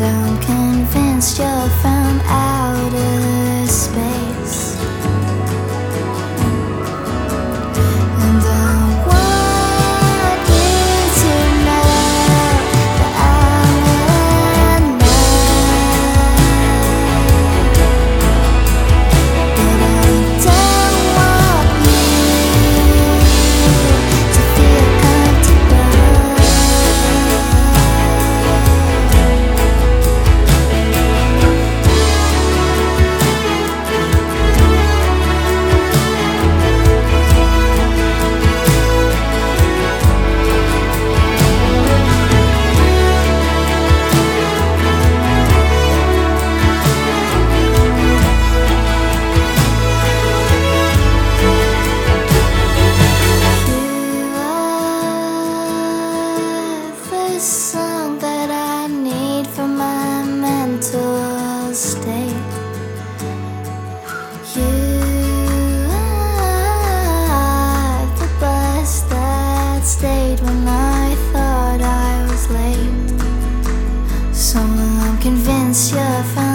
I'm convinced you're from You are the bus that stayed when I thought I was late. So I'm convinced you're from